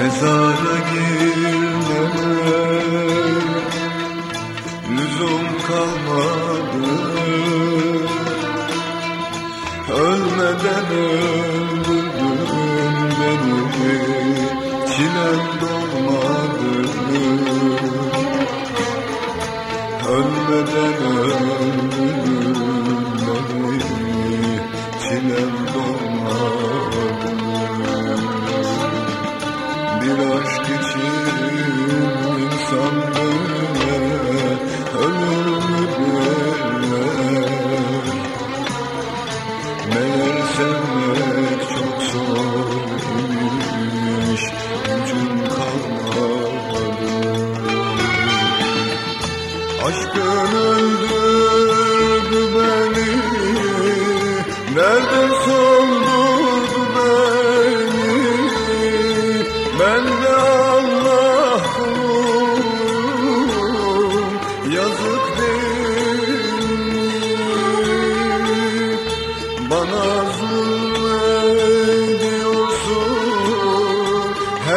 Mezara girmeme lüzum kalmadı. Ölmeden öldürdün beni. Çilem dolmadı. Ölmeden öldürdün beni. Çilem dolmadı bir aşk için insan böyle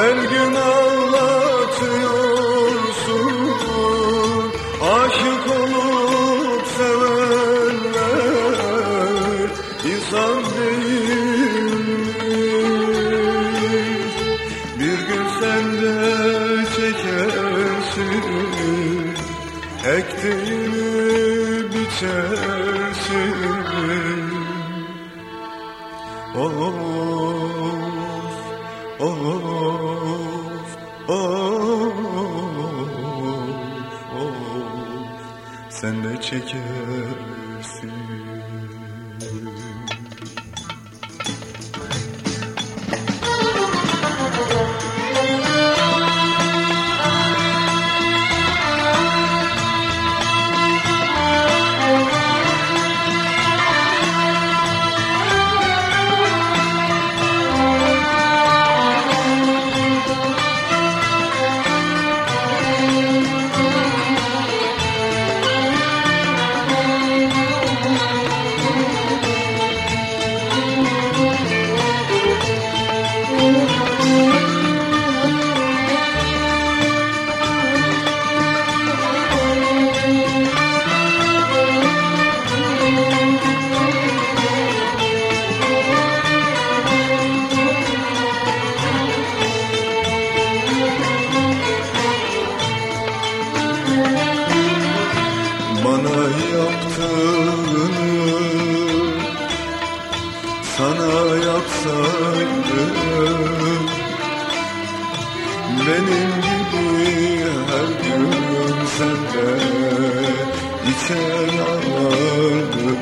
Her gün ağlatıyorsun Aşık olup sevenler insan değil? Bir gün sen de çekersin Ektiğini biçersin Oh, oh, oh, oh. oh. Of of sen de çekersin. yaptığını Sana yapsaydım Benim gibi her gün sende içer ağlardım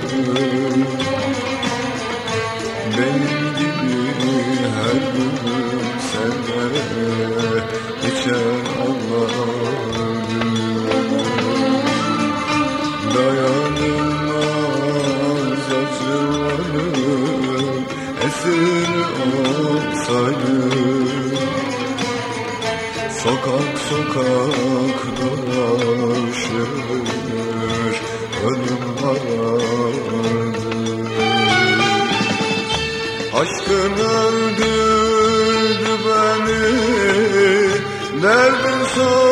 Benim gibi her gün esir olsaydım Sokak sokak dolaşır ölüm vardı Aşkın öldürdü beni nereden sor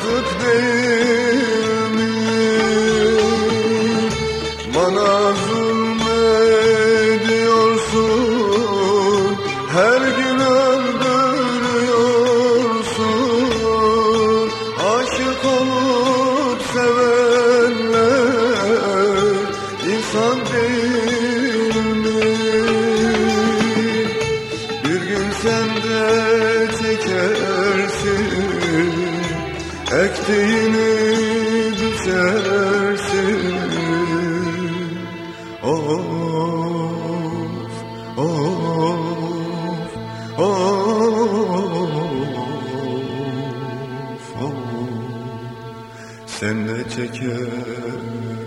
yazık değil Hasretini büzersin Of, of, of, of. Sen ne çeker